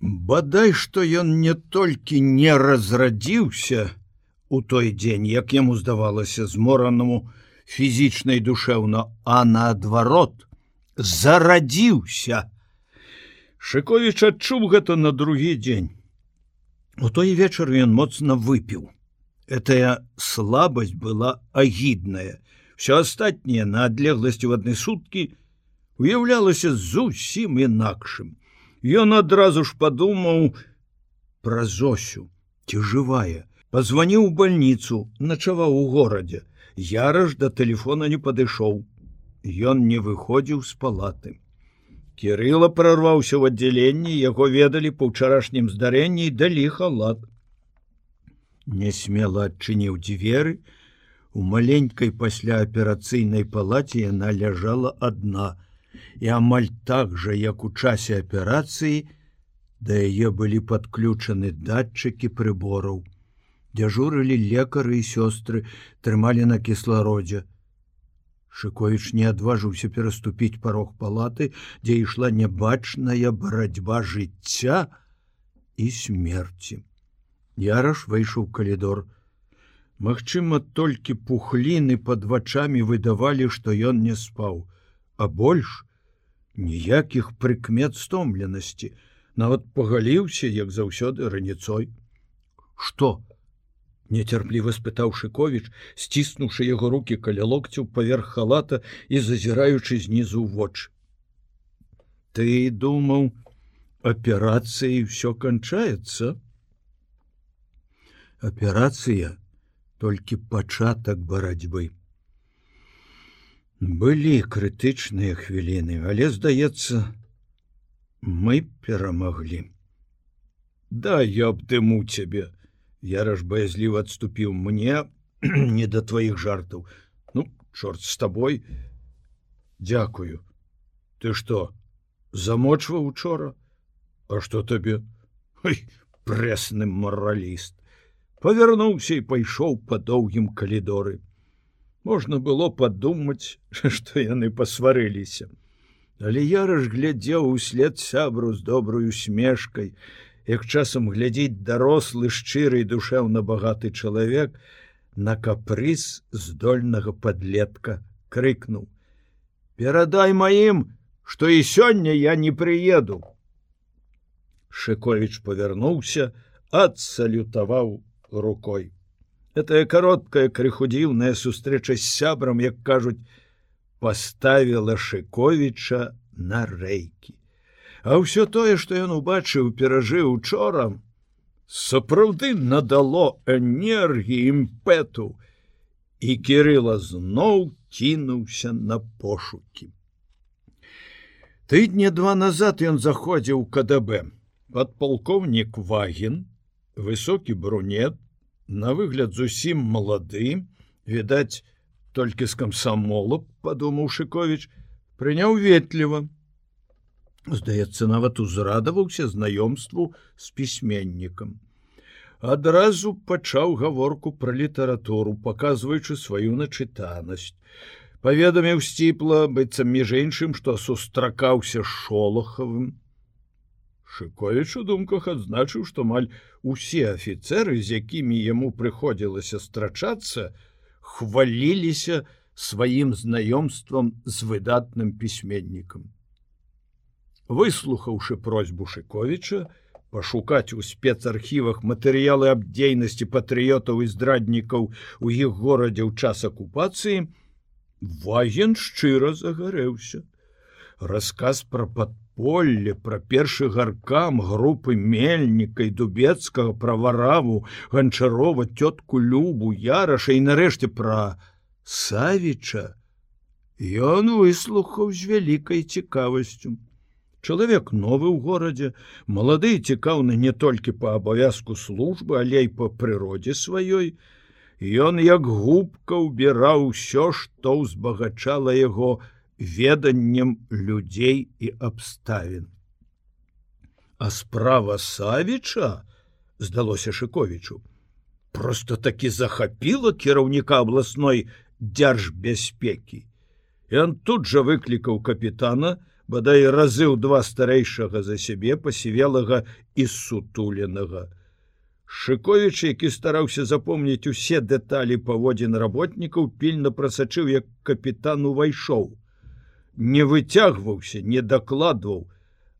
Бадай, што ён не толькі не разрадзіўся у той дзень, як яму здавалася зморанаму фізічнай душэўна, а наадварот зарадзіўся. Шковіч адчуў гэта на другі дзень. У той вечар ён моцна выпіў. Этая слабасць была агідная. Всё астатняе на адлегласці в адны суткі уяўлялася зусім інакшым. Ён адразу ж падумаў пра зосю, ці жывая, позвоніў у больніцу, начаваў у горадзе. Яраж да телефона не падышоў. Ён не выходзіў з палаты. Кірыла прорваўся ў аддзяленні, яго ведалі па ўчарашнім здарэнні і далі халат. Несмела адчыніў дзверы, У маленькой пасляаперацыйнай палаце яна ляжала адна, і амаль так жа, як у часе аперацыі, да яе былі падключаны датчыкі прыбораў. Дзяжурылі лекары і сёстры, трымалі на кіслародзе. Шковіч не адважыўся пераступіць парог палаты, дзе ішла нябачная барацьба жыцця і смерці. Яраш выйшаў калідор, Магчыма, толькі пухліны под вачами выдавалі, што ён не спаў, а больш ніякіх прыкмет стомленасці, нават пагаліўся, як заўсёды раніцой. Што? Нецярпліва спытаў Шковіч, сціснуўшы яго руки каля локцю паверх халата і зазіраючы знізу воч. Ты думаў, аперацыі ўсё канчаецца. Аперацыя толькі пачатак барацьбы. Былі крытычныя хвіліны, але здаецца, мы перамаглі. Да я абдыму цябе, Яраж баязліў адступіў мне не да тваіх жартаў. Ну, чорт з табой, Дякую. Ты што, замочваў учора, А што табе? Прэсны мараліст павярнуўся і пайшоў па доўгім калідоры. Можна было падумаць, што яны пасварыліся. Але яраш глядзеў услед сябру з добрую смешкай, як часам глядзіць дарослы шчырый душэўна багаты чалавек на капрыз здольнага подлетка крыкнуў: « Перадай маім, што і сёння я не прыеду. Шковіч павярнуўся, адсалютаваў рукой. Этая кароткая крыхудзіўная сустрэча з сябрам, як кажуць, поставила Шковіча на рэйкі. А ўсё тое, што ён убачыў, перажыў учора, сапраўды надало энергіі імпету, і Кірыла зноў кінуўся на пошукі. Тыдня два назад ён заходзіў КДБ. Падполковнік Вагін, высокі брунет на выгляд зусім малады відаць толькі з камсамола падумаў шыкович прыняў ветліва здаецца нават узрадаваўся знаёмству з пісьменнікам адразу пачаў гаворку пра літаратуру паказваючы сваю начытанасць паведаміў сціпла быццам між іншым што сустракаўся шолахавым Шковіч у думках адзначыў, што маль усе афіцеры, з якімі яму прыходзілася страчацца, хваліліся сваім знаёмствам з выдатным пісьменнікам. Выслухаўшы просьбу Шковіча, пашукаць у спецархівах матэрыялы аб дзейнасці патрыётаў і здраднікаў у іх горадзе ў час акупацыі, Ваген шчыра загарэўся. Расказ пра падпор поле пра першы гаркам групы мельніка і дубецкага пра вараву ганчарова тётку любу яраша і нарэшце пра савіча. Ён выслухаў з вялікай цікавасцю. Чалавек новы ў горадзе малады цікаўны не толькі па абавязку службы але і па прыродзе сваёй. Ён як губка ўбіраў усё што ўзбагачала яго на веданнем людзей і абставін. А справа Савіча здалося Шковічу, просто такі захапіла кіраўніка абласной дзяржбяспекі. Ён тут жа выклікаў капітана, бадай разы ў два старэйшага за сябе пасівелага і сутуленага. Шыковіч, які стараўся запомніць усе дэталі паводзін работнікаў, пільна прасачыў, як капітан увайшоў. Не выцягваўся, не дакладваў,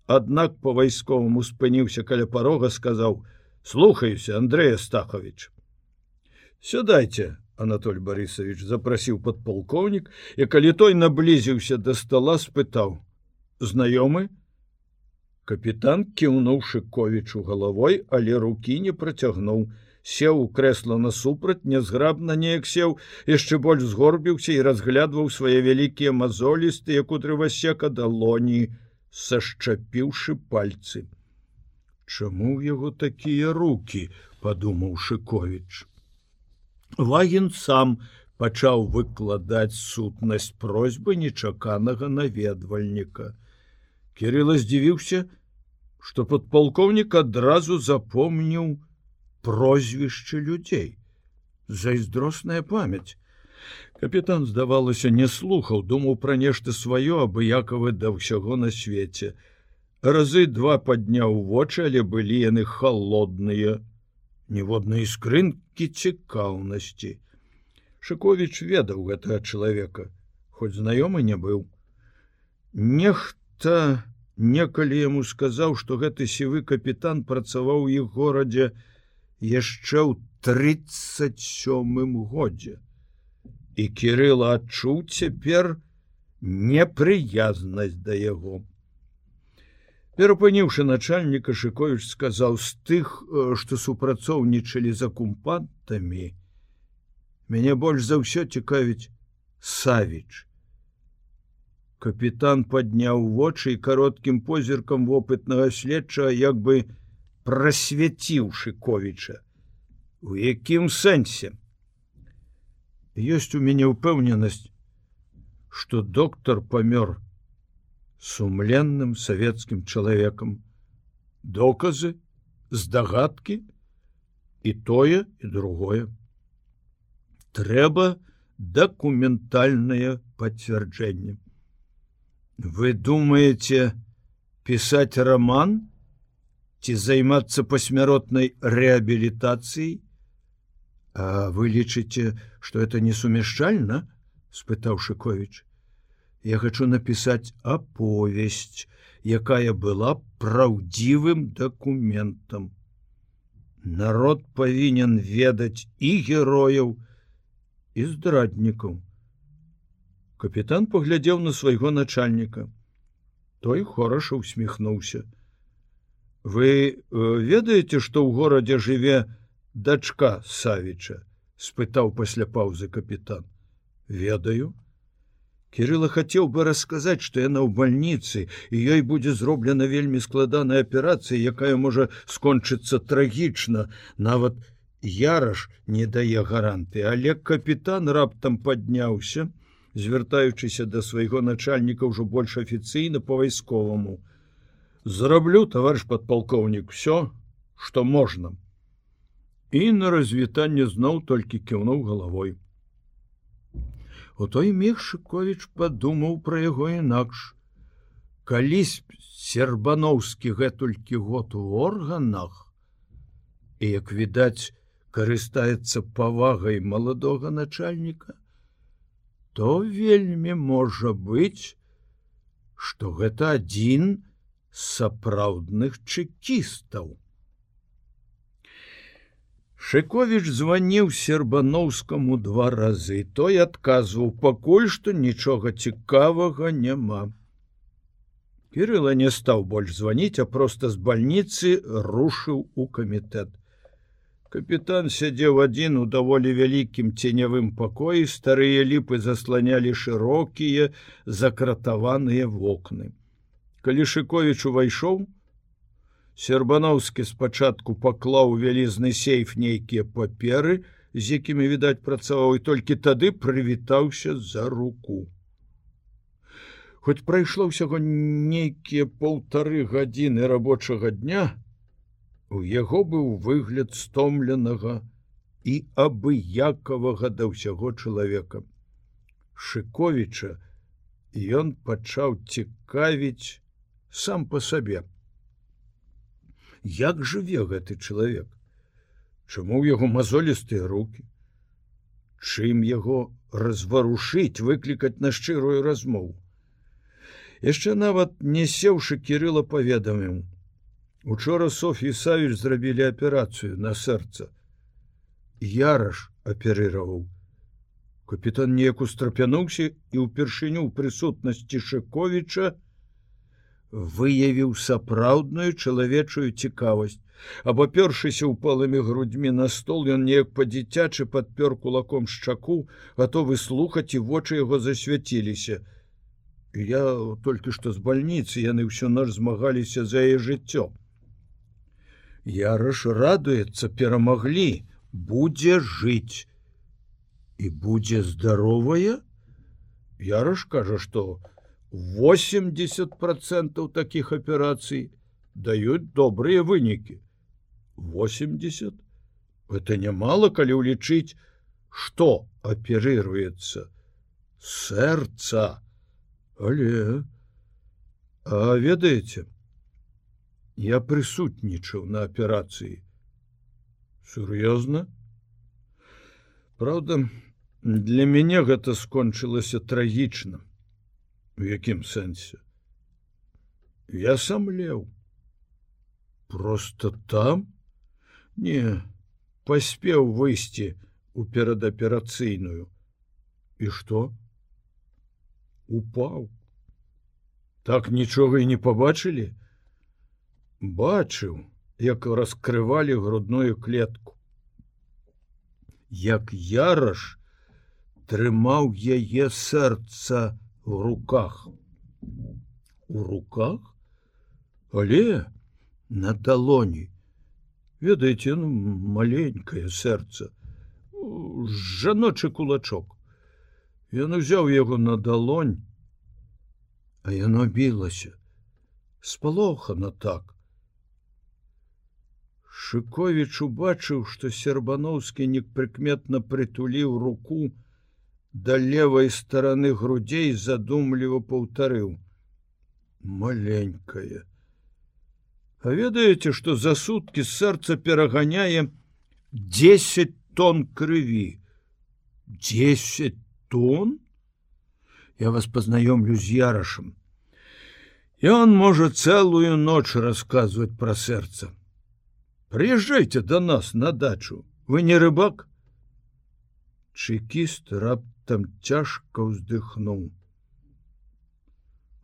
Аднак по-вайсковаму спыніўся каля парога, сказаў: « Слухаюся, Андрея Стахович. Сюдайце, Анатоль Борисович запрасіў подполковнік, і калі той наблізіўся до стола, спытаў: « Знаёмы? Капітан кіўнуў шыковічу галавой, але рукі не працягнуў, сеў у крэсла насупраць, нязграбна неяк сеў, яшчэ больш згорбіўся і разглядваў свае вялікія мазолістыя кудрывасека далоні, сашчапіўшы пальцы. Чаму ў яго такія руки, падумаў Шковіч. Вагін сам пачаў выкладаць сутнасць просьбы нечаканага наведвальніка. Кірыла здзівіўся, што падпалкоўнік адразу запомніў прозвішчы людзей. Зайздросная памяць. Капітан, здавалася, не слухаў, думаў пра нешта сваё, абыякавы да ўсяго на свеце. Разы два падняў вочы, але былі яны холодныя, ніводнай скрынкі цікаўнасці. Шковіч ведаў гэтага чалавека, хоць знаёмы не быў. Нехта некалі яму сказаў, што гэты сівы капітан працаваў у іх горадзе яшчэ ў 37 годзе і Кірыла адчуў цяпер непрыязнасць да яго. Перапыніўшы начальніка Шковіч сказаў з тых, э, што супрацоўнічалі за кумпантамі, мяне больш за ўсё цікавіць Савіч. Капітан падняў вочы і кароткім позіркам вопытнага следча, як бы прасвяціў Шковіча. У якім сэнсе? ёсць у мяне ўпэўненасць, што доктор памёр сумленным савецкім чалавекам, доказы, здагадкі і тое і другое. Трэба дакументальнае пацвярджэнне. Вы думаеце пісаць роман ці займацца пасмяротнай рэабілітацыяй, А вы лічыце, что это несумяшчальна спытаў шыкович я хочу напісаць аповесць якая была праўдзівым дакументам народ павінен ведаць і герояў і здраднікаў капітан паглядзеў на свайго начальніка той хораша усміхнуўся вы э, ведаеце што ў горадзе жыве дачка савіча спытаў пасля паўзы капітан ведаю. Кирилла хацеў бы расказаць што яна ў бальніцы і ёй будзе зроблена вельмі складаная аперацыя якая можа скончыцца трагічна. Нават яраш не дае гаранты але капітан раптам падняўся звяртаючыся да свайго начальніка ўжо больш афіцыйна по зраблю товарищ подполковнік все что можна і на развітанне зноў толькі кіўнуў галавой. У той міг Шковіч падумаў пра яго інакш. Калісь сербаноўскі гэтулькі год у органах, і як відаць, карыстаецца павагай маладога начальніка, то вельмі можа быць, што гэта адзін з сапраўдных чекістаў. Шковіч званіў сербаноўскаму два разы, той адказваў пакуль што нічога цікавага няма. Кірыла не стаў больш званіць, а проста з бальніцы рушыў у камітэт. Капітан сядзеў адзін у даволі вялікім ценявым пакоі, старыя ліпы засланялі шырокія закратаваныя вокны. Калі Шковіч увайшоў, Сербановскі спачатку паклаў вялізны сейф нейкія паперы, з якімі відаць працаваў і толькі тады прывітаўся за руку. Хоць прайшло ўсяго нейкія полторы гадзіны рабочага дня, у яго быў выгляд стомленага і абыякавага да ўсяго чалавека. Шковіча, ён пачаў цікавіць сам по сабе. Як жыве гэты чалавек? Чаму ў яго мазолістыя руки? Чым яго разварушыць, выклікаць на шчырую размову? Яшчэ нават не сеўшы кірыла паведаміў. Учора Софі Савіч зрабілі аперацыю на сэрца. Яраш аперыраваў. Капітан неяк устрапянуўся і ўпершыню ў прысутнасці Шковіча выявіў сапраўдную чалавечую цікавасць. Абапёршыся ўпалымі грудьмі на стол, ён неяк па-дзіцячы падпёр кулаком шчаку, гатовы слухаць і вочы яго засвяціліся. Я толькі што з бальніцы яны ўсё наш змагаліся за яе жыццё. Яраш радуецца, перамаглі, будзе жыць і будзе здаровая. Яраш кажа, што 80 процентов таких аперацый даюць добрыя вынікі. 80 это нямало, калі ўлічыць, што аперыруецца сэрца, але а ведаеце, я прысутнічаў на аперацыі. Сур'ёзна? Праўда для мяне гэта скончылася трагічна у якім сэнсе? Я сам леў. Просто там? Не паспеў выйсці у перадаперацыйную. І что упаў. Так нічога і не побачылі бачыў як раскрывалі грудную клетку. Як яраш трымаў яе сэрца в руках. У руках, але на далоні, ведаеце, ну, маленькае сэрца, жаночы кулачок. Ён узяў яго на далонь, а яно білася, спалохана так. Шыковіч убачыў, што сербановскі непрыкметна прытуліў руку да левой стороны грудзей задумліва паўтарыў: маленькая. А ведаеце, што за суткі сэрца пераганяе 10 тонн крыві. 10 тонн? Я вас пазнаёмлю з ярашам. Ён можа цэлую ноч расказваць пра сэрца. Приезжайте до нас на дачу. Вы не рыбак? Чекіст раптам цяжка ўздыхнуў.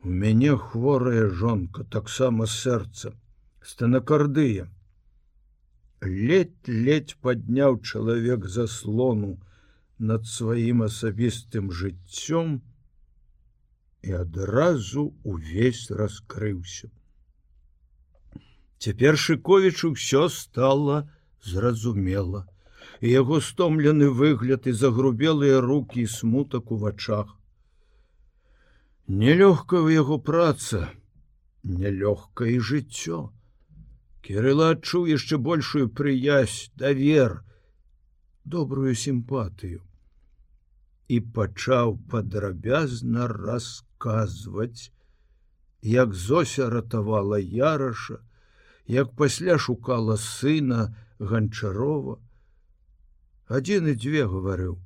У мяне хворая жонка, таксама сэрца, станакардыя. Ледь-ледь падняў чалавек заслону над сваім асабістым жыццём і адразу увесь раскрыўся. Цяпер шыковічу ўсё стало зразумела. Яго стомлены выгляд і загрубелыя руки і смутак у вачах. Нелёгка ў яго праца, нелёгка і жыццё. Кірыла адчуў яшчэ большую прыязь, давер, добрую сімпатыю і пачаў падрабязна расказваць, як Зося ратавала яраша, як пасля шукала сына ганчарова адзін і дзве гаварыў.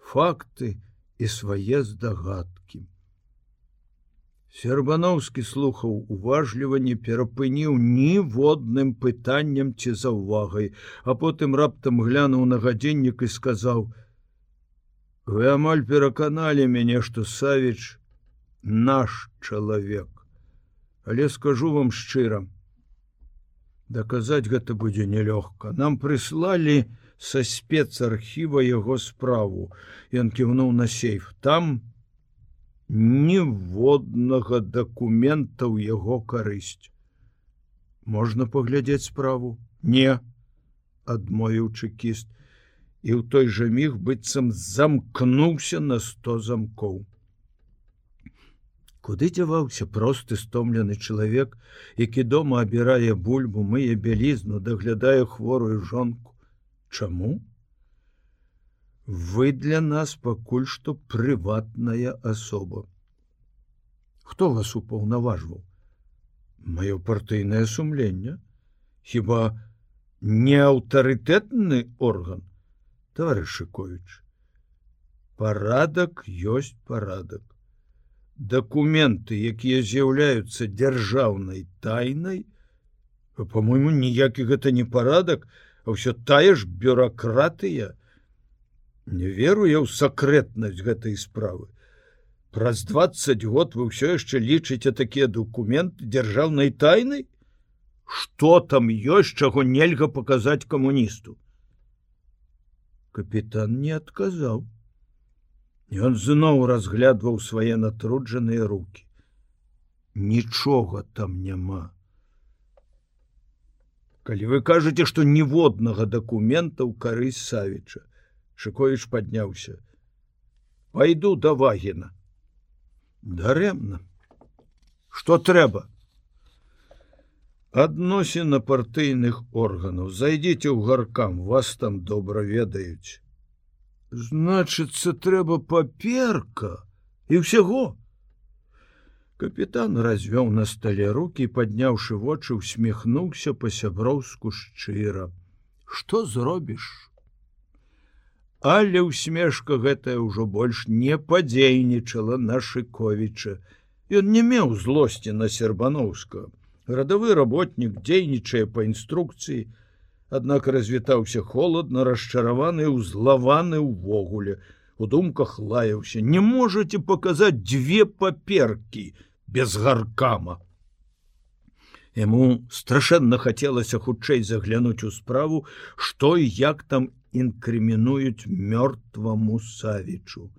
Факты і свае здагадкі. Сербановскі слухаў уважліва не перапыніў ніводным пытанням ці за ўвагай а потым раптам глянуў на гадзіннік і сказаў вы амаль пераканалі мяне што савіч наш чалавек. Але скажу вам шчыра Даказаць гэта будзе нелёгка. Нам прыслалі са спецархіва яго справу. Ён кіўнуў на сейф. Там ніводнага дакумента ў яго карысць. Можна паглядзець справу? Не, адмовіў чекіст і ў той жа міг быццам замкнуўся на сто замкоў куды дзяваўся просты стомлены чалавек які дома абірае бульбу мые бялізну даглядае хворую жонку чаму? Вы для нас пакуль што прыватная асоба. Хто вас упаўнаважваў? Маё партыйнае сумленне. Хіба не аўтарытэтны орган товарышыкович парадак ёсць парадак. Дакументы якія з'яўляюцца дзяржаўнай тайнай по-мойму ніякі гэта не парадак ўсё тая ж бюракратыя. Не веру я ў сакрэтнасць гэтай справы. Праз 20 год вы ўсё яшчэ лічыце такія документы дзяржаўнай тайнай? Что там ёсць чаго нельга паказаць камуністу? Капітан не адказаў. Ён зноў разглядваў свае натруджаныя руки. Нічога там няма. Калі вы кажаце, што ніводнага дакумента ў карысць Савіча, Шковіч падняўся. Пайду да вагена. Дарэмна. Што трэба? Адносіна партыйных органаў, зайдзіце ў гаркам, вас там добра ведаюць значыцца трэба паперка і ўсяго капітан развёў на стале руки падняўшы вочы усміхнуўся па-сяброўску шчыра. Что зробіш? Але усмешка гэтая ўжо больш не падзейнічала на шыковіча. Ён не меў злосці на сербановска. Радавы работнік дзейнічае па інструкцыі аднак развітаўся холодна расчараваны узлаваны ўвогуле у думках лаяўся не можете показаць две паперки без гаркама Яму страшэнна хацелася хутчэй заглянуць у справу што і як там інкрымінуюць мёртваму савічу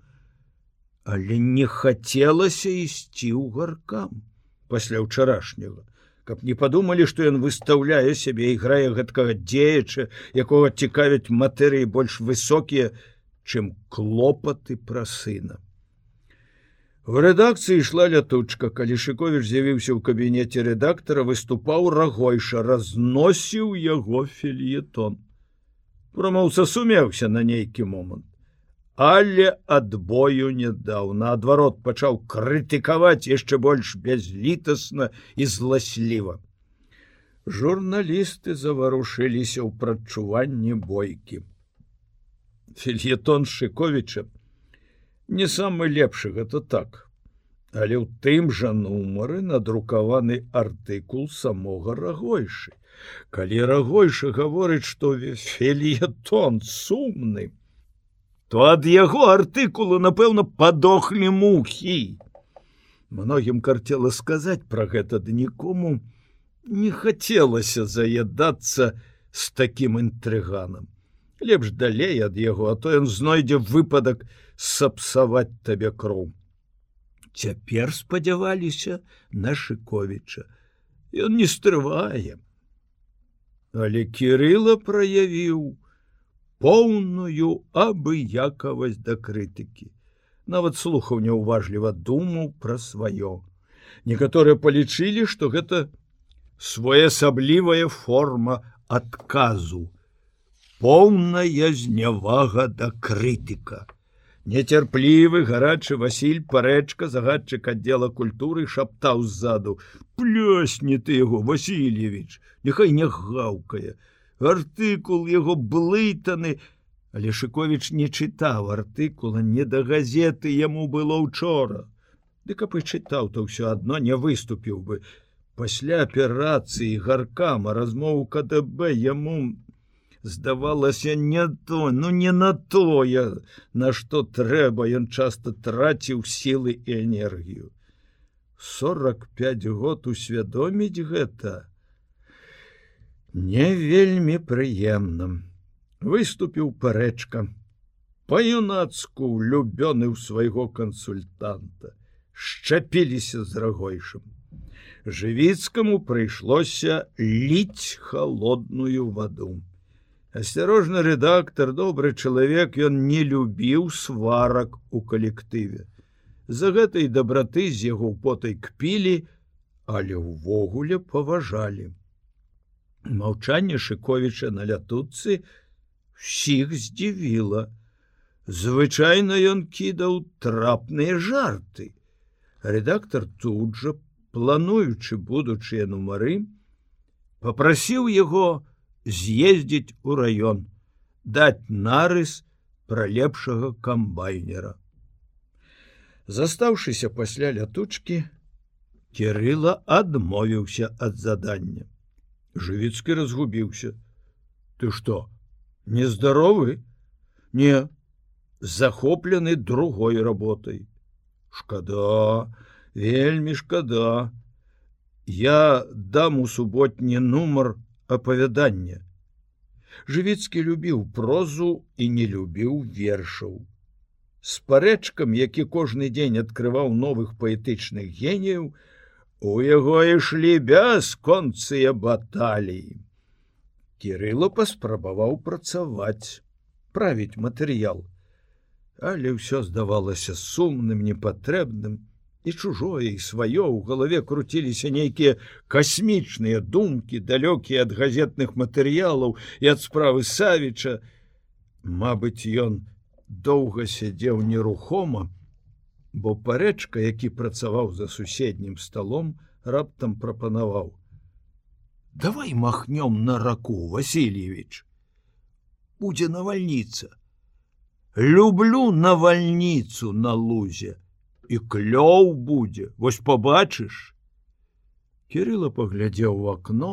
але не хацелася ісці ў гаркам пасля ўчарашняга каб не падумалі што ён выстаўляе сябе і грае гэткага дзеяча якога цікавяць матэрыі больш высокія чым клопаты пра сына. В рэдакцыі ішла лятучка. Калі шыковіч з'явіўся ў кабінеце рэдактара выступаў рагойша разносіў яго фельетон. Промаўца сумеўся на нейкі момант але адбою не даў. Наадварот пачаў крытыкаваць яшчэ больш бязлітасна і зласліва. Журналісты заварушыліся ў прадчуванні бойкі фельетон шыковіча не самы лепшы гэта так. Але ў тым жа нумары надрукаваны артыкул самога рагойшы калі рагойша гаворыць што фельетон сумным то ад яго артыкулу напэўна падохлі мухі. Многім карцела сказаць пра гэта ды нікому не хацелася заядацца з таким інтрыганам лепш далей ад яго а то ён знойдзе выпадак сапсаваць табе кроў цяпер спадзяваліся на шыковіча ён не стрывае але кирилла праявіў поўную абыякавасць да крытыкі. Нават слухаў няўважліва думаў пра сваё. Некаторыя палічылі, што гэта своеасаблівая форма адказу. Поўная знявага да крытыка. Нецярплівы гарачы Васіль парэчка загадчык аддзела культуры шаптаў ззаду: Плёсні ты яго Васильевич, Няхай не гаўкае, артыкул яго блытаны але шыковіч не чытаў артыкула не да газеты яму было учора ды каб і чытаў то ўсё адно не выступіў бы. Пасля аперацыі гаркама размову КДБ яму здавалася не то ну не на тое на што трэба. Ён часто траціў сілы і энергію. 45 год усвядоміць гэта? Не вельмі прыемным выступіў парэчка. Па-юнацку влюбёны ў свайго кансультанта. Шчапіліся з рагойшым. Жывіцкаму прыйшлося ліць холодную ваду асцярожны рэдактор добры чалавек ён не любіў сварак у калектыве за гэтай дабраты з яго потай кпілі але ўвогуле паважалі Маўчанне шыковіча на лятуцы сіх здзівіла. Звычайна ён кідаў трапныя жарты. рэдактор тут жа плануючы будучыя нумары попрасіў яго з'ездзіць у раён даць нарыс пра лепшага камбайнера. Застаўшыся пасля лятучкі кирилла адмовіўся ад задання. Жывіцкі разгубіўся. Ты что нездоровы не захоплены другой работай шкада вельмі шкада. Я дам у суботні нумар апавядання жывіцкі любіў прозу і не любіў вершаў. Спарэчкам, які кожны дзень адкрываў новых паэтычных геніяў, у яго ішлі бясконцыя баталіі. Кірыло паспрабаваў працаваць, правіць матэрыял, але ўсё здавалася сумным, непатрэбным, і чужое і сваё ў галаве круціліся нейкія касмічныя думкі далёкія ад газетных матэрыялаў і ад справы савіча Мабыць ён доўга сядзеў нерухома бо парэчка які працаваў за суседнім сталом раптам прапанаваў. Давай махнём на раку Васильевич. Будзе навальніца. Люблю навальніцу на лузе і клёў будзе вось побачыш кирилла паглядзеў в окно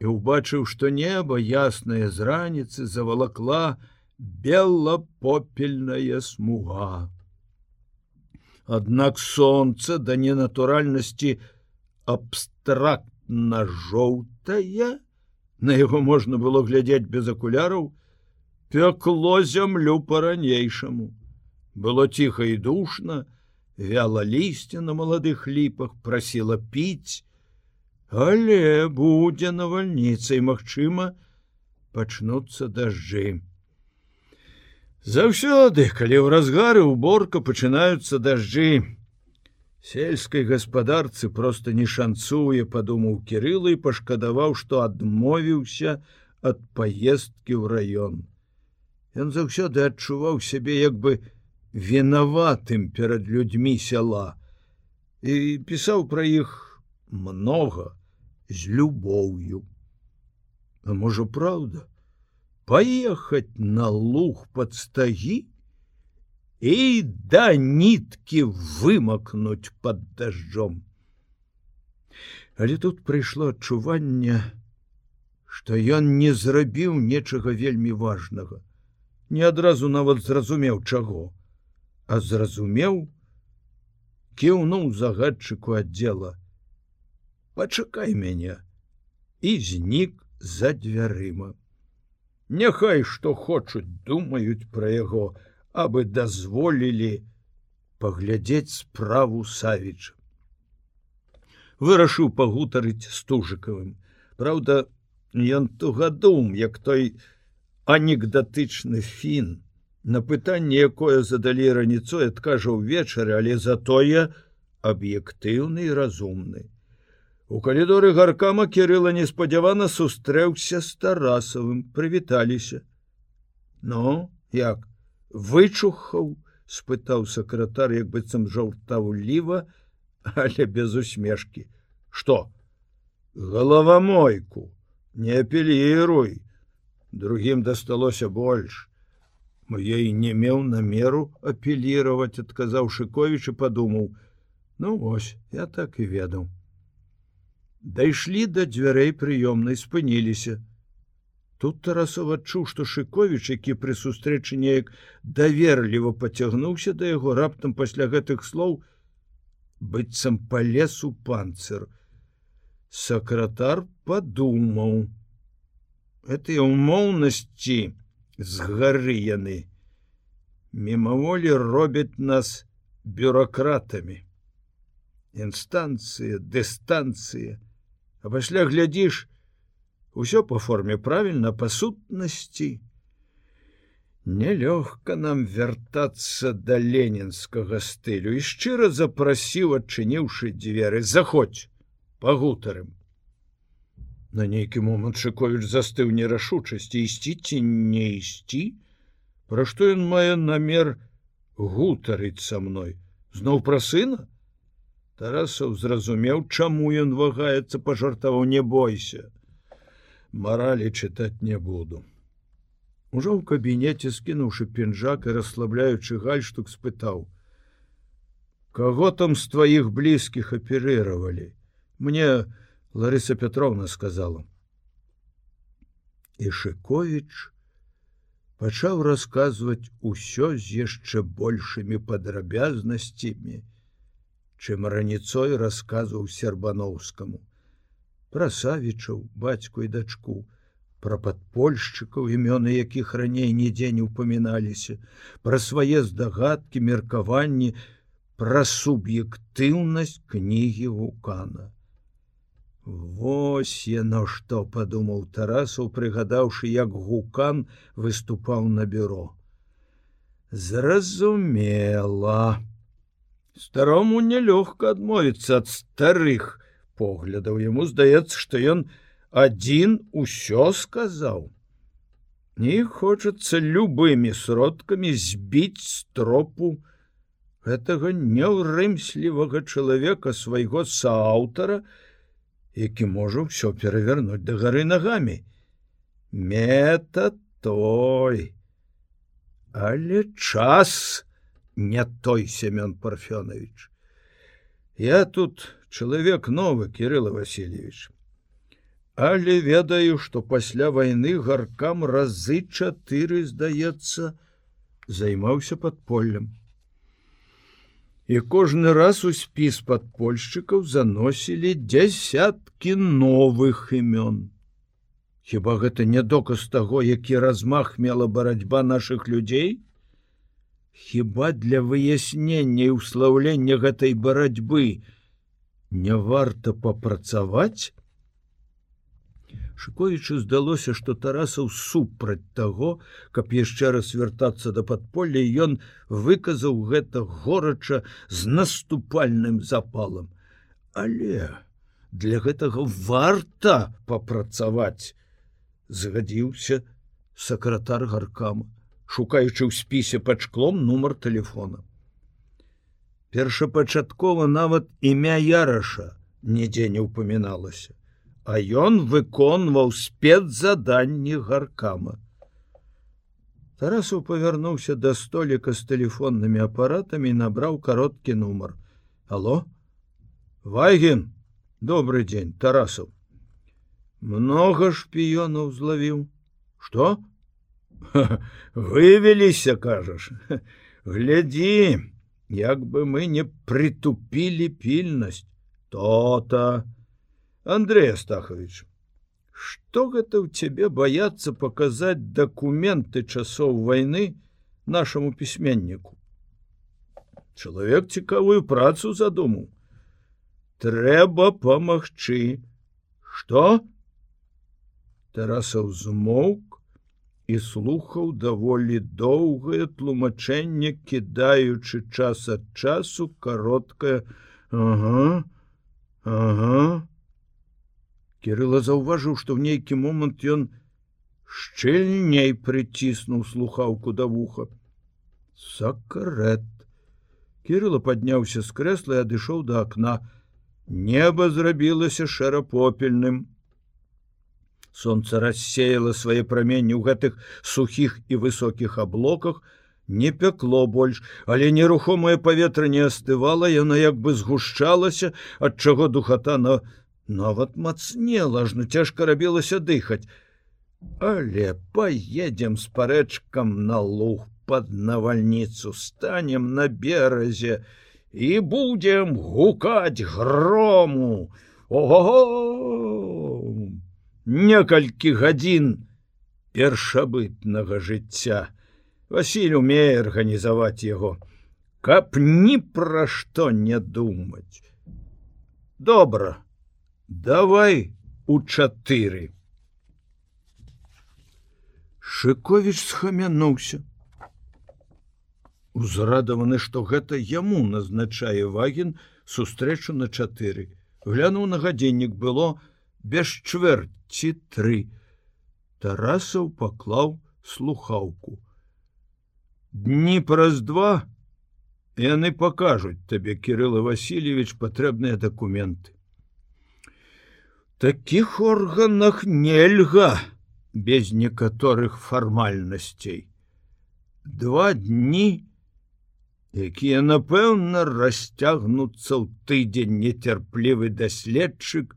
і убачыў что неба ясная з раніцы завалакла белапопельная смуга Аднак солнце да ненатуральнасці абстрактна жоўтая на яго можна было глядзець без акуляраў пякло зямлю по-ранейшаму Было ціха і душно вяла лісце на маладых ліпах прасіла піць але будзе навальніцай магчыма пачнуцца дажджы. Заўсёды калі ў разгары уборка пачынаюцца дажджы сельскай гаспадарцы просто не шанцуе падумаў кирылла і пашкадаваў што адмовіўся ад паездкі ў раён. Ён заўсёды адчуваў сябе як бы вінаватым перад людзьмі сяла і пісаў пра іх много з любоўю. А можа праўда? Паехаць на луг под стагі і да ніткі вымакнуць под дажджом. Але тут прыйшло адчуванне што ён не зрабіў нечага вельмі важнага. Не адразу нават зразумеў чаго а зразумеў кіўнуў загадчыку аддзела. Пачакай мяне і знік за дзвярыма. Няхай што хочуць думаюць пра яго абы дазволілі паглядзець справу савіча. Вырашыў пагутарыць стужыкавым Праўда ён тугадум як той анекдатычны фін На пытанне, якое задалі раніцой адкажа ўвечары, але затое аб'ектыўны і разумны. У калідоры гаркама кірыла неспадзявана сустрэўся з тарасавым, прывіталіся. Ну, як вычухаў, спытаў сакратар, як быццам жаўтаўліва, але без усмешкі. Што? Галава мойку, не апеліруй. Другім дасталося больш і не меў намеру апеллировать адказаў шыкович і подумаў ну вось я так і ведаў дайшлі до дзвярэй прыёмнай спыніліся тут тарасов адчуў что шыкович які пры сустрэчы неяк даверліва поцягнуўся да яго раптам пасля гэтых слоў быццам по лесу панцр сакратар подумаў это умоўнасці не з гары яны мімаволі робяць нас бюрократамі. Інстанцыя дыстанцыя а пасля глядзіш усё по форме правільна па сутнасці. Нелёгка нам вяртацца да ленінскага стылю. І шчыра запрасіў адчыніўшы дзверы заходь пагутарым На нейкі момант Шковіч застыў нерашучасці ісці ці не ісці. Пра што ён мае намер гутарыць са мной зноў пра сына Тарасаў зразумеў, чаму ён вагаецца пажартаваў не бойся. Маралі чытаць не буду. Ужо ў кабінеце скінуўшы пінжак і расслабляючы гальштук спытаў: « Каго там з тваіх блізкіх аперыравалі? Мне Ларыса Петровна сказала. І Шковіч пачаў расказваць усё з яшчэ большымі падрабязнасцямі, чым раніцой расказваў сербаноўскаму пра савічаў бацьку і дачку пра падпольшчыкаў імёны якіх раней нідзе не ўпаміналіся пра свае здагадкі меркаванні пра суб'ектыўнасць кнігі вулкана Вось яно што падумаў тарасаў прыгадаўшы як гукан выступаў на бюро. Зразумела. Старому нелёгка адмовіцца ад старых поглядаў. Яму здаецца што ён адзін усё сказаў. Не хочацца любымі сродкамі збіць стропу гэтага няўрымслівага чалавека свайго сааўтара які можа ўсё перавярнуць да гары нагамі мета той. Але час не той семён парфёнович. Я тут чалавек новы кирилла васильевич. Але ведаю что пасля войны гаркам разы чатыры здаецца займаўся подпольем і кожны раз у спіс подпольшчыкаў заносілі дзясяткі новых імён Хіба гэта не доказ таго які размах мела барацьба наших людзей Хіба для выяснення і ўслаўлення гэтай барацьбы не варта папрацаваць? Шковічу здалося, што Тарасаў супраць таго, каб яшчэ раз вяртацца да падполля, ён выказаў гэта горача з наступальным запалам. Але для гэтага варта папрацаваць, згадзіўся сакратар гаркама шукаючы ў спісе пад шклом нумар телефона. Першапачаткова нават імя Яраша нідзе не ўпаміналася, а ён выконваў спецзаданні гаркама. Тарасу павярнуўся да століка з тэлефоннымі апаратамі і набраў кароткі нумар. Алло, Вайген, добрый дзень, Тарасаў. Многа шпіёнаў злавіў. Што? вывеліся кажаш глядзі як бы мы не притупілі пільнасць то-то Андрей астахович что гэта ў цябе баяцца паказаць дакументы часоў войны нашаму пісьменніку чалавек цікавую працу задумаў трэба памагчы что? Тарасаў змоўк і слухаў даволі доўгае тлумачэнне кідаючы час ад часу кароткае ага, ага. Кірыла заўважыў, што ў нейкі момант ён шчыльней прыціснуў слухаўку да вуха. Сакрэт. Кірыла падняўся з крэсла і адышоў да акна. Неба зрабілася шэрапопельным Сонца рассеяла свае праменні ў гэтых сухіх і высокіх аблоках, не пякло больш, але нерухомае паветра не астывала, яна як бы згушчалася, ад чаго духата на нават мацнела, ажно цяжка рабілася дыхаць. Але поедем з парэчкам на луг под навальніцу, станем на беразе і будем гукаць грому. Ого! некалькі гадзін першабытнага жыцця. Васіль умее арганізаваць яго, каб ні пра што не думаць. Добра, давай у чатыры. Шыковіч схамянуўся. Узрадаваны, што гэта яму назначае ваген сустрэчу на чатыры. Глянуў на гадзіннік было без чвэрць ці тры. Тарасаў паклаў слухаўку. Дні праз два яны пакажуць табе кирилла васильевич патрэбныя документы таких органах нельга без некаторых фармальнасцей два дні якія напэўна расцягнуцца ў тыдзень. Нецярплівы даследчык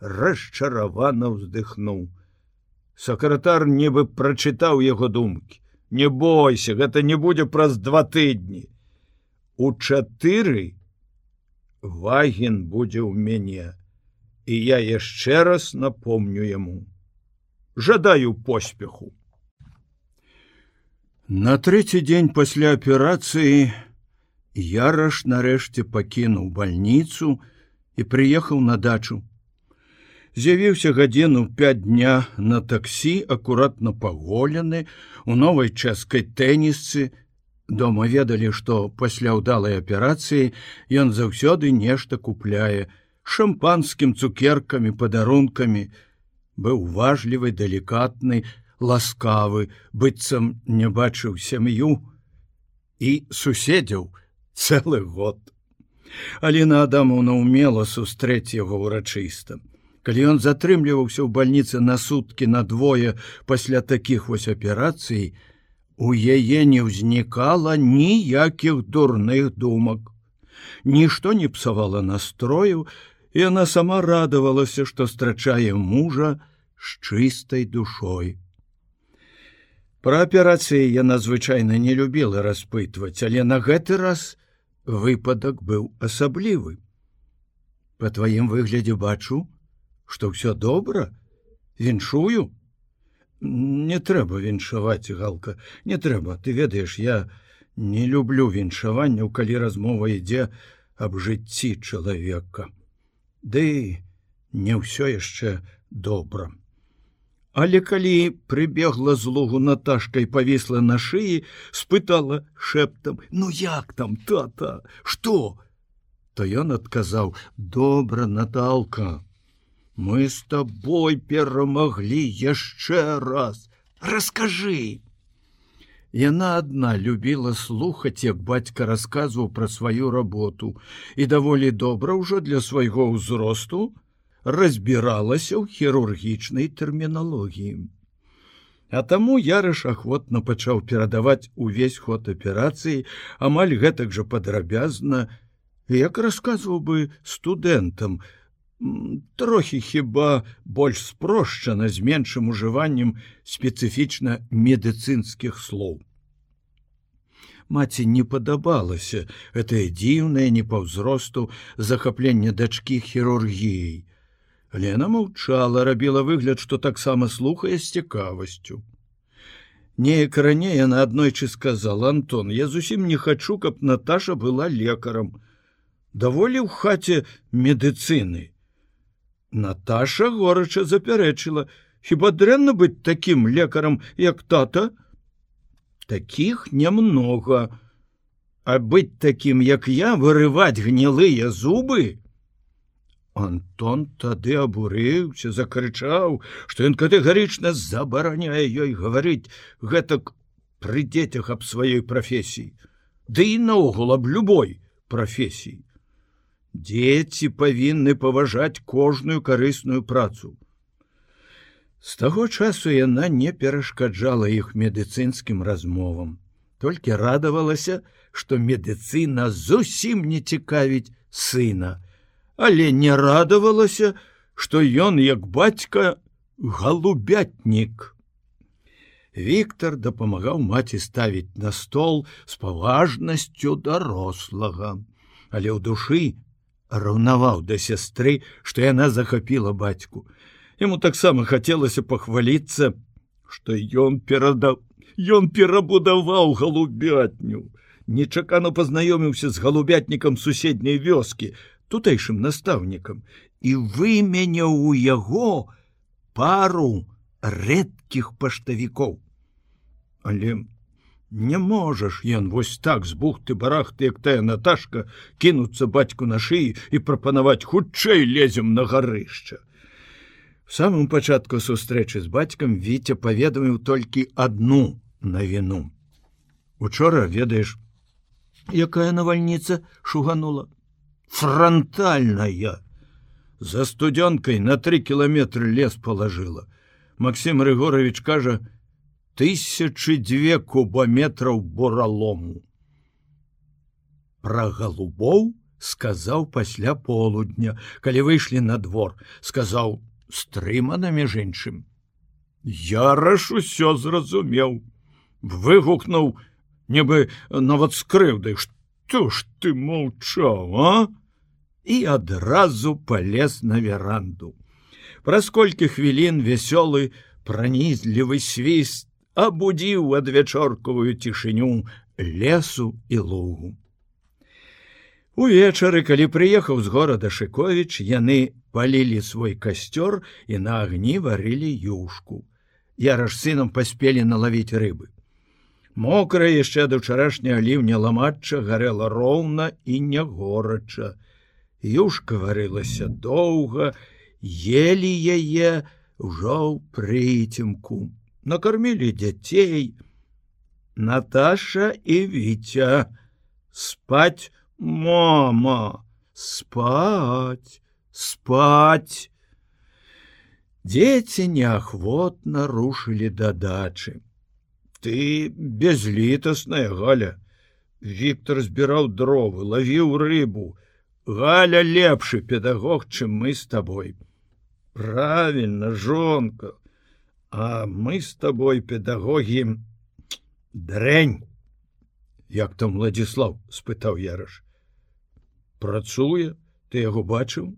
расчаравана ўздыхнуў. Сакратар нібы прачытаў яго думкі. Не бойся гэта не будзе праз два тыдні. У чатыры вагін будзе ў мяне і я яшчэ раз напомню яму жадаю поспеху на трэці дзень пасля аперацыі Яраш нарэшце пакінуў бальніцу і прыехаў на дачу. З'явіўся гадзіну пять дня на таксі, акуратна паголены, у новай часткай тэнісцы. Дома ведалі, што пасля ўдалай аперацыі ён заўсёды нешта купляе шампанскім цукеркамі, падарункамі, быў важлівы, далікатны, ласкавы, быццам не бачыў сям'ю і суседзяў, цэлы год. Аліна Адамаўна ўмела сустрэць яго ўрачыста. Калі ён затрымліваўся ў бальніцы на суткі надвое пасля такіх вось аперацый, у яе не ўзнікала ніякіх дурных думак. Нішто не псавала настрою, і яна сама радавалася, што страчае мужа з чыстай душой. Пра аперацыі яна звычайна не любіла распытваць, але на гэты раз, выпадак быў асаблівы. Па тваім выглядзе бачу, што ўсё добра, віншую. Не трэба віншаваць галка, не трэба, ты ведаеш, я не люблю віншаванняў, калі размова ідзе аб жыцці чалавека. Ды не ўсё яшчэ добра. Але калі прыбегла з лугу Наташкай павісла на шыі, спытала шэптам: « Ну як там тата, что? То ён адказаў: « Добра, Наталка. Мы з табой перамаглі яшчэ раз. Раскажы. Яна адна любіла слухаць, як бацька расказваў пра сваю работу і даволі добра ўжо для свайго ўзросту, разбіралася ў хірургічнай тэрміналогіі. А таму ярыш ахвотна пачаў перадаваць увесь ход аперацыі, амаль гэтак жа падрабязна, як расказваў бы студэнтам, трохі хіба больш спрошчана з меншым ужываннем спецыфічна медыцынскіх слоў. Маці не падабалася гэтае дзіўнае не па ўзросту захапленне дачкі хірургіяй. Лена маўчала, рабіла выгляд, што таксама слухае з цікавасцю. Неяк раней яна аднойчы сказала Антон, я зусім не хачу, каб Наташа была лекарам. Даволі ў хаце медыцыны. Наташа горача запярэчыла: хіба дрэнна быць такім лекарам, як тата? Такіх нямнога. А быць такім, як я вырываць гнілыя зубы, Антон тады абурыўся, закрычаў, што ён катэгарычна забараняе ёй гаварыць гэтак пры дзецях аб сваёй прафесіі, Ды і наогул аб любой прафесіі. Дзеці павінны паважаць кожную карысную працу. З таго часу яна не перашкаджала іх медыцынскім размовам, толькі радавалася, што медыцына зусім не цікавіць сына, але не радавалася, што ён як бацька галубятнік. Віктор дапамагаў маці ставіць на стол з паважнасцю дарослага, але ў душы раўнаваў да сястры, што яна захапіла бацьку. Яму таксама хацелася пахваліцца, што ён перадаў Ён перабудаваў галубятню. Нечакано пазнаёміўся з галубятнікам суседняй вёскі, тутэйшым настаўнікам і выменяў у яго пару рэдкіх паштавікоў. Але не можаш ён вось так з бухты барахты, як тая Наташка кінуцца бацьку на шыі і прапанаваць хутчэй лезем на гарышча. В самым пачатку сустрэчы з бацькам Віця паведаміў толькі адну навіну. Учора ведаеш, якая навальніца шуганула фронтальная за студёнкай на три кіламетры лес положила Максим рыгорович кажа тысячи две кубаметраў буралому. Про голубоў сказаў пасля полудня. Калі выйшлі на двор сказаў стрымана між іншым яраш усё зразумеў. Выгукнуў нібы нават скрыўдай што ж ты маўчаў а? І адразу полез на веранду. Праз колькі хвілін вясёлы пранізлівы свіст абудзіў адвячоркавую цішыню лесу і лугу Увечары, калі прыехаў з горада Шковіч, яны палілі свой касцёр і на агні варылі юшку. Яраж сынам паспелі налавіць рыбы. Мокрая яшчэ да ўчарашняга ліўня ламачча гарэла роўна і не горача. Юшка варылася доўга, елі яе ўжо ў прыцемку. Накармілі дзяцей. Наташа і віця спаць, мама спать спать. Дети неахвотна рушылі да дачы ты безлітасная галя. Віктор збіраў дровы лавіў рыбу. Галя лепшы педагог чым мы с тобой. Правильно жонка а мы с тобой педагогі дрэнь як там владислав спытаў яраш працуе ты яго бачыў?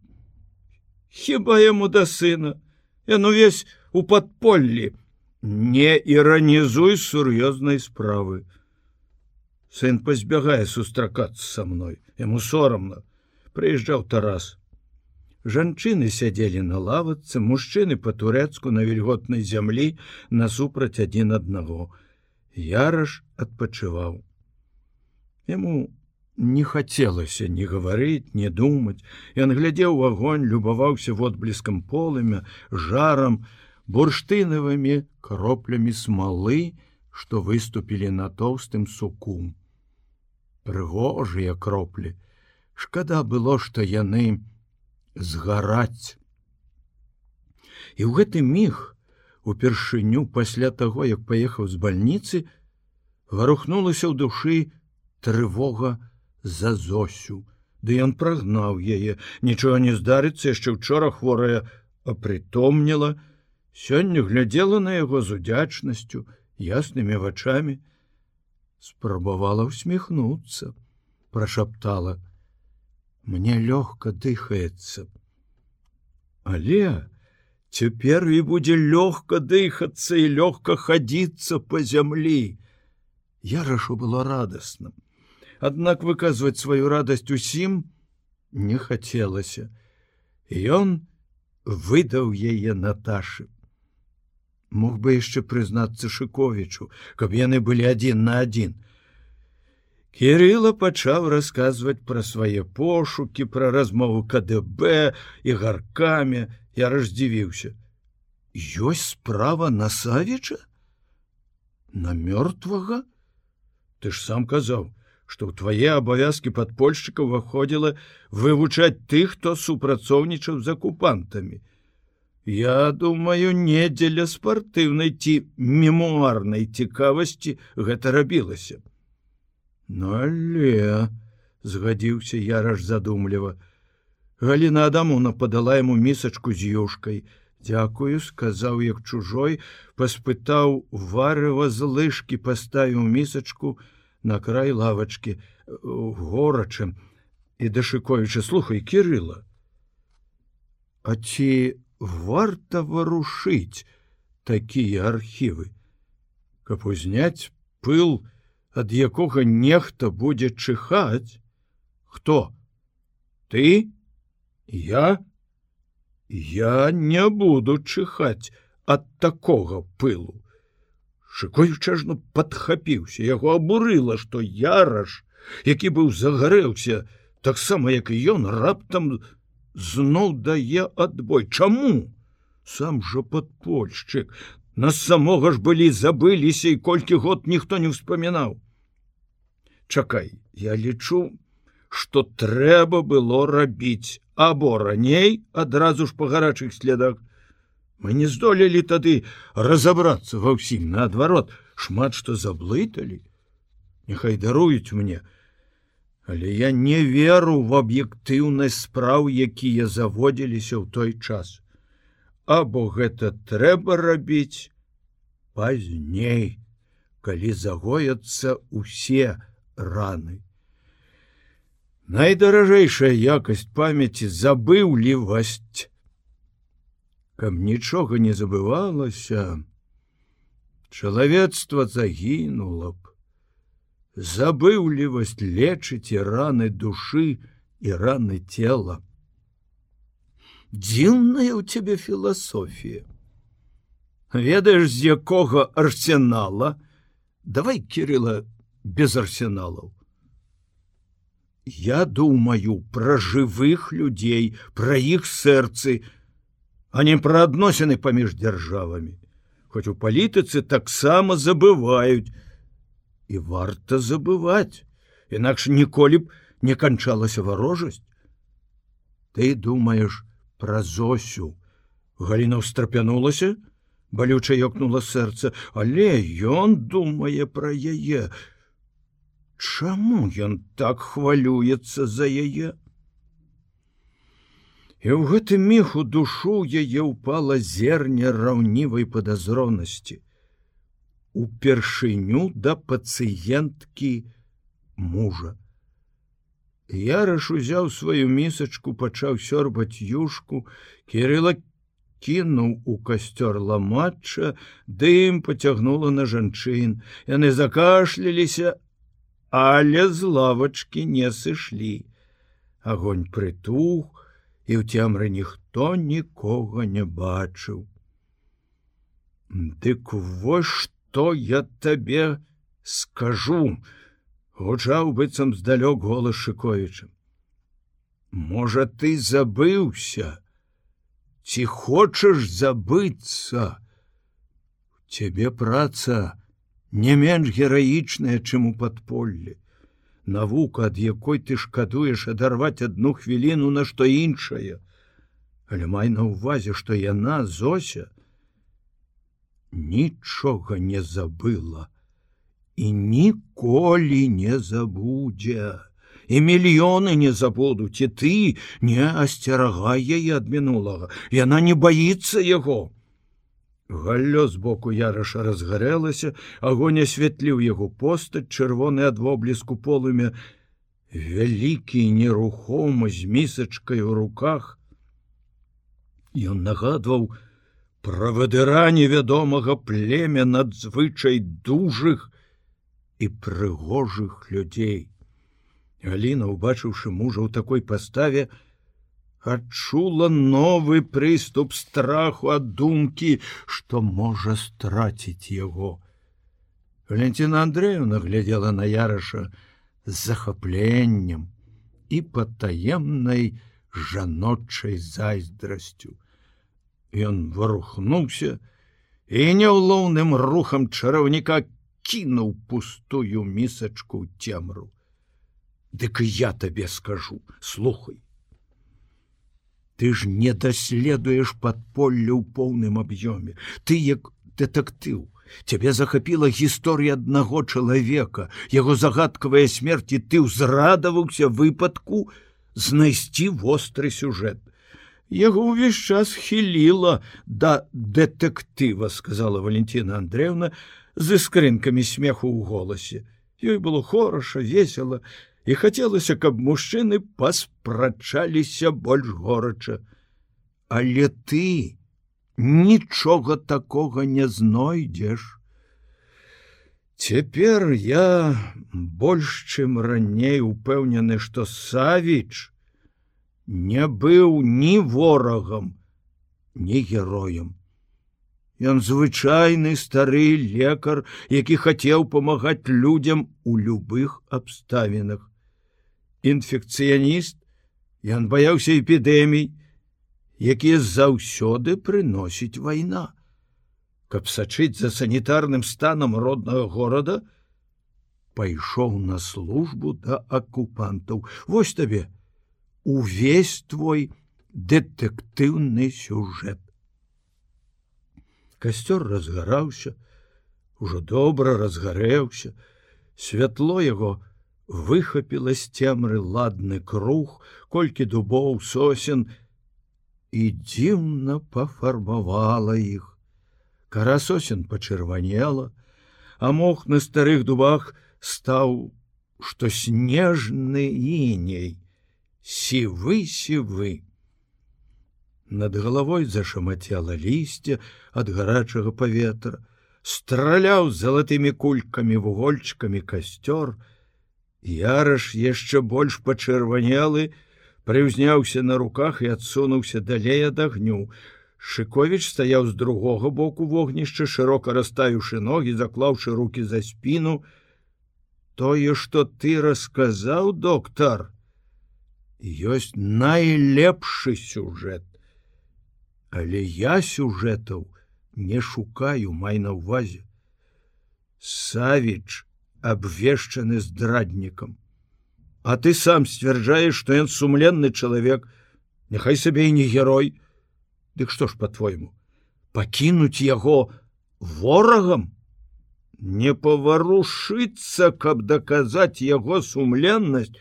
Хіба яму да сына? Ён увесь у падполлі. Не іранізуй сур'ёзнай справы. Сын пазбягае сустракацца са мной. Яму сорамна. Прыязджаў тарас жанчыны сядзелі на лавацы мужчыны па-турэцку на вільготнай зямлі насупраць адзін аднаго. Яраш адпачываў. Яму не хацелася не гаварыць не думаць. Ён глядзеў агонь любаваўся водбліскам полымя жарам бурштынавымі кроплямі смалы што выступілі на тоўстым суку. Прыгожыя кроплі. Шкада было што яны згараць. І ў гэты міг упершыню пасля таго як паехаў з бальніцы варухнулася ў душы трывога за зосю ды ён прагнаў яе. Нічога не здарыцца яшчэ учора хворая апрытомніла сёння глядзела на яго з удзячнасцю яснымі вачами спрабавала усміхнуцца прошаптала мне лёгка дыхаецца але цяпер і будзе лёгка дыхацца і лёгка хадзіцца по зямлі я рашу было радасным Аднак выказваць сваю радасць усім не хацелася. Ён выдаў яе Наташы. Мог бы яшчэ прызнацца Шковічу, каб яны былі адзін на адзін. Кірыла пачаў расказваць пра свае пошукі, пра размову КДБ і гаркамі, я раздзівіўся. Ёсць справа на савеча? На мёртвага? Ты ж сам казаў, што ў твае абавязкі падпольшчыка ўваходзіла вывучаць тых, хто супрацоўнічаў з акупантамі. Я думаю, не дзеля спартыўнай ці мемуарнай цікавасці гэта рабілася. Ну але згадзіўся яраж задумліва. Галіна Адамуна падала яму місачку з юшкай. Дякую, сказаў як чужой, паспытаў варыва з лыжкі, паставіў місачку, на край лавачки горачым і дашыковіча слухай кирилла А ці варта варушыць такія архівы каб узняць пыл ад якога нехта будзе чыхаць хто ты я я не буду чыхаць ад такога пылу Шкоючажно падхапіўся, яго абурыла, што яраш, які быў загарэўся, таксама як і ён раптам зноў дае адбой. Чаму? Сам жа падпольшчык. Нас самога ж былі забыліся і колькі год ніхто не ўспамінаў. Чакай, Я лічу, што трэба было рабіць або раней адразу ж па гарачых следах. Мы не здолелі тады разабрацца ва ўсім наадварот, шмат што заблыталі. Няхай даруюць мне, Але я не веру в аб'ектыўнасць спраў, якія заводзіліся ў той час. Або гэта трэба рабіць пазней, калі загояцца ўсе раны. Найдаражэйшая якасць памяці забыўлівасць. Каб нічога не забывалася, чалавецтва загінула б забыўлівасць лечыць і раны душы і раны цела. Дзіўная ў цябе філасофія. Ведаеш, з якога арсенала, давай кирилла без арсеналаў. Я думаю пра жывых людзей, пра іх сэрцы, а не пра адносіны паміж дзяржавамі. Хоць у палітыцы таксама забываюць, і варта забываць інакш ніколі б не канчалася варожасць ты думаешь пра зосю галіна ўстрапянулася балюча ёкнула сэрца. Але ён думае пра яе. Чаму ён так хвалюецца за яе? І ў гэты міг у душу яе ўпала зерня раўнівай падазронасці. Упершыню да пацыенткі мужа. Яраш узяў сваю місачку, пачаў сёрбаць юшку, кірыла кінуў у касцёр ламачча, дым поцягнула на жанчын. Яны закашляліся, але з лавачкі не сышлі. Агонь прытух, і ў цямры ніхто нікога не бачыў. Дык вось што то я табе скажу гучаў быццам здалёк голас шыковічым можа ты забыўся? Ці хочаш забыцца? Цябе праца не менш гераічная чым у падполлі. Навука ад якой ты шкадуеш адарваць одну хвіліну на што іншае. Але май на увазе што яна зося нічога не забыла і ніколі не забудзе і мільёны не забудуць і ты не асцерагай яе ад мінулага яна не баіцца яго галлё з боку яраша разгарэлася огонь асвятліў яго постаць чырвоны ад вобліску полымя. Вялікі нерухома з місачкай у руках. Ён нагадваў правадыра невядомага племя надзвычай дужых і прыгожых людзей. Аліна, убачыўшы мужа ў такой паставе, адчула новы прыступ страху ад думкі, што можа страціць яго. Валентина Андреевна глядела на яраша з захапленнем і патаемнай жаночай зайздрасцю. Ён варухнуўся і няўлоўным рухам чараўніка кінуў пустую місачку цемру. Дык я табе скажу, слухай. Ты ж не даследуеш падполле ў поўным аб'ёме. Ты як дэтэктыў. Цябе захапіла гісторыя аднаго чалавека, яго загадкавая смерці ты ўзрадаваўся выпадку знайсці востры сюжэт. Яго ўвесь час хіліла да дэтэктыва, сказала Валентина Андреевна з іскрынкамі смеху ў голасе. Ёй было хораша, весела і хацелася, каб мужчыны паспрачаліся больш горача. Але ты нічога такога не знойдзеш. Цяпер я больш чым раней упэўнены, што Савіч, не быў ні ворагам, ні героем. Ён звычайны стары лекар, які хацеў памагаць людзям у любых абставінах. Інфекцыяніст, ён баяўся эпідэмій, якія заўсёды прыносіць вайна. Каб сачыць за санітарным станам роднага горада, пайшоў на службу да акупантаў Вось табе увесь твой дэтэктыўны сюжэт касцёр разгараўся ужо добра разгарэўся святло яго выхапіла з цемры ладны круг колькі дубоў сосен і дзіўна пафарбавала іх. Кара сосен пачырванела а мох на старых дубах стаў што снежны іней сівы сівы над галавой зашамацяла лісце ад гарачага паветра страляў залатымі кулькамі вугольчыкамі касцёр яраш яшчэ больш пачырванелы прыўзняўся на руках і адсунуўся далей ад агню Шковіч стаяў з другога боку вогнішча, шырока расставіўшы ногі, заклаўшы руки за спіну. Тое, што ты расказаў, доктар, ёсць найлепшы сюжэт. Але я сюжэтаў не шукаю май на ўвазе. Савіч абвешчаны здраднікам. А ты сам сцвярджаеш, што ён сумленны чалавек, няхай сабе і не герой, Дык што ж по-твойму пакінуць яго ворагам не паварушыцца каб даказаць яго сумленнасць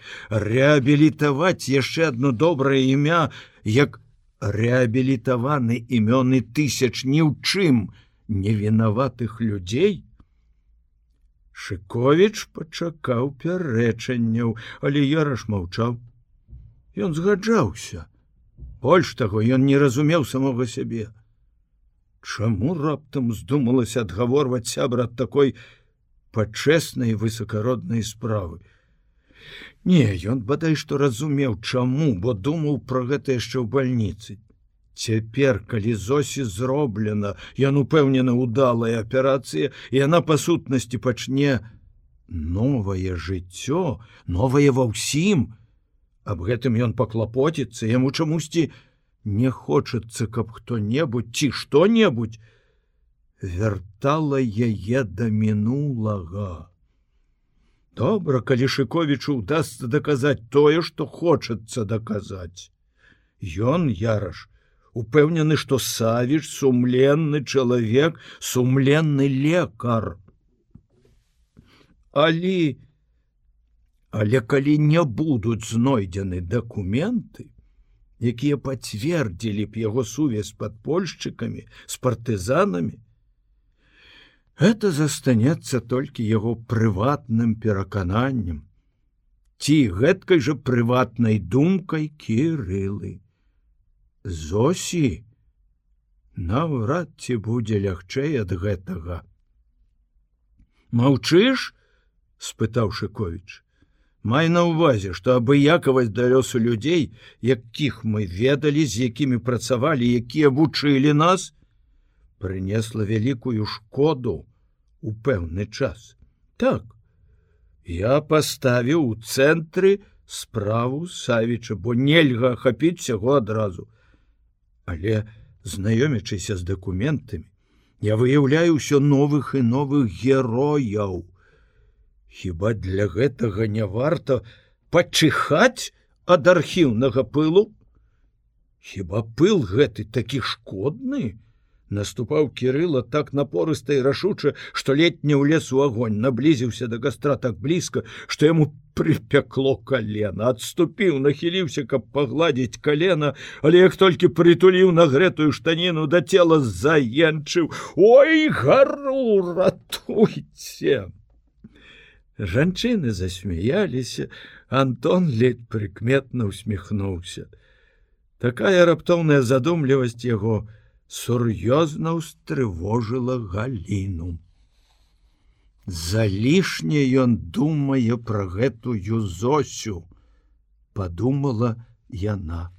реабілітаваць яшчэ одно добрае імя як реабілітаваны імёны тысяч ні ў чым невінаватых людзей шыковіч пачакаў пярэчанняў але я рашмаўчаў ён згаджаўся. Больш таго ён не разумеў самога сябе. Чаму раптам здумалася адгаворваць сябра ад такой пачэснай высокароднай справы не ён бадай што разумеў чаму бо думаў пра гэта яшчэ ў бальніцы. Цяпер калі зосі зроблена ён упэўнена удалая аперацыя і яна па сутнасці пачне новае жыццё новае ва ўсім. Аб гэтым ён паклапоціцца яму чамусьці не хочацца каб хто-небудзь ці што-небудзь вяртала яе да мінулага добра калі шыковічу удастся даказаць тое што хочацца даказаць. Ён яраш упэўнены што савіш сумленны чалавек сумленны лекар. Але Але калі не будуць знойдзены дакументы, якія пацвердзілі б яго сувязь падпольшчыкамі з партызанамі, это застанецца толькі яго прыватным перакананнем, ці гэткай жа прыватнай думкай кірылы. Зосі наўрад ці будзе лягчэй ад гэтага. Маўчыш? — спытаў Шковіч. Май на ўвазе, што абыякавасць да лёсу людзей, якіх мы ведалі, з якімі працавалі, якія вучылі нас, прынесла вялікую шкоду у пэўны час. Так, я паставіў у цэнтры справу Савіча, бо нельга ахапіць сяго адразу. Але знаёмячыся з дакументамі, я выяўляю ўсё новых і новых герояў, Хіба для гэтага не варта пачыхаць ад архіўнага пылу? Хіба пыл гэты такі шкодны? Наступаў кірыла так напорыста і рашуча, што летні ў лес у агонь наблізіўся да гастра так блізка, што яму прыпякло калена, адступіў, нахіліўся, каб пагладзіць калена, але як толькі прытуліў на гэтую штаніну да цела заенчыў: Ой гару ратуйце! Жанчыны засмяяліся, Антон ледь прыкметна усміхнуўся. Такая раптоўная задумлівасць яго сур'ёзна ўстрывожыла галіну. Залішне ён думае пра гэтую зосю, подумала яна.